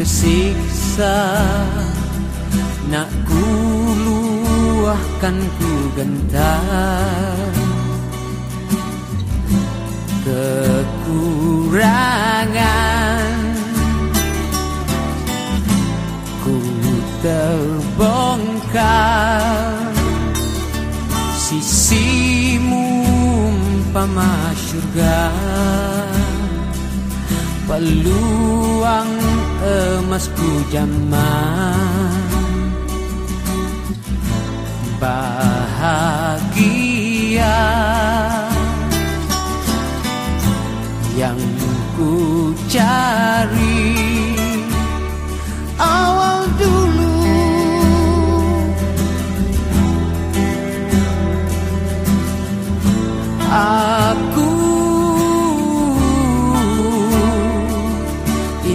tersiksa. Nak ku luahkan ku gentar. Kekurangan Ku terbongkar. Sisimu umpama syurga Peluang emasku zaman Bahagia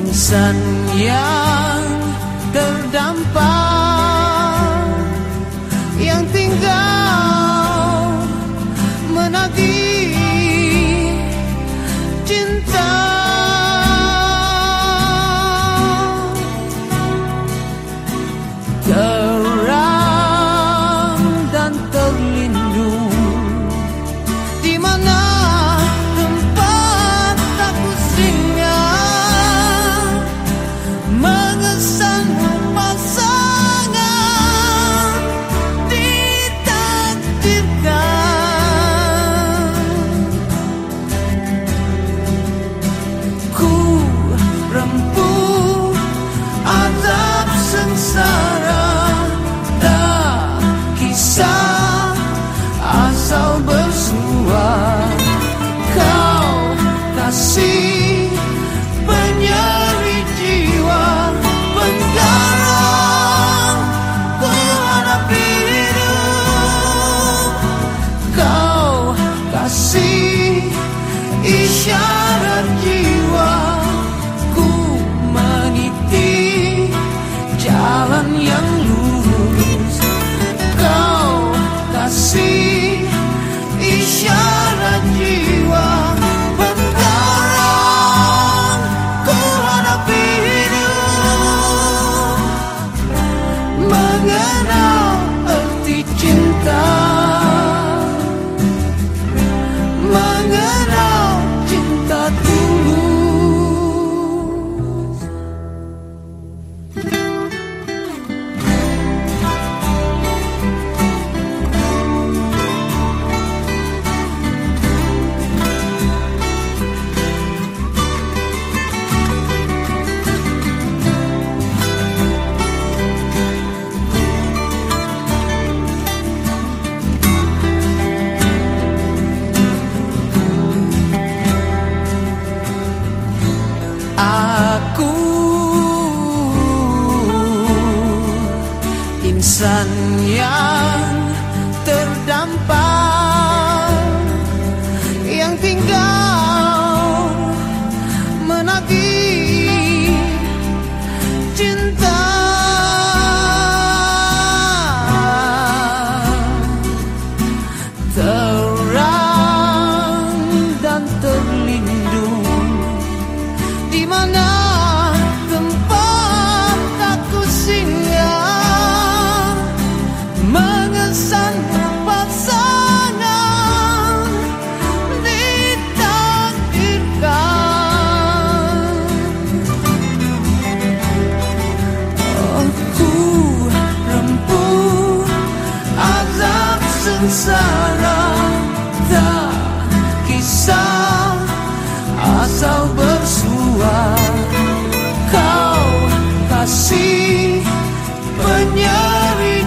insan yang terdampar bersua insan yang terdampar yang tinggal menagih cinta. Terang dan terlindung di mana azab sengsara tak kisah asal bersua kau kasih penyeri